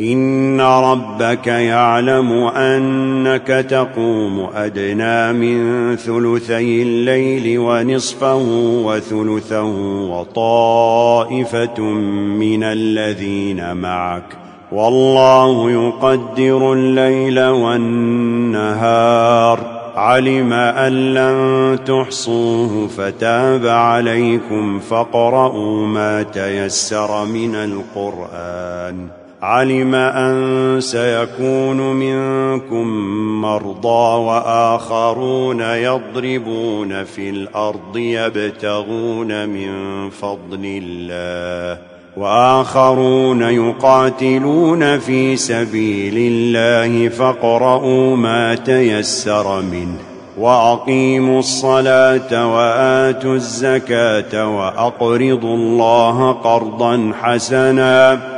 ان ربك يعلم انك تقوم ادنى من ثلثي الليل ونصفه وثلثه وطائفه من الذين معك والله يقدر الليل والنهار علم ان لن تحصوه فتاب عليكم فاقرؤوا ما تيسر من القران علم أن سيكون منكم مرضى وآخرون يضربون في الأرض يبتغون من فضل الله وآخرون يقاتلون في سبيل الله فاقرؤوا ما تيسر منه وَأَقِيمُوا الصَّلَاةَ وَآتُوا الزَّكَاةَ وَأَقْرِضُوا اللَّهَ قَرْضًا حَسَنًا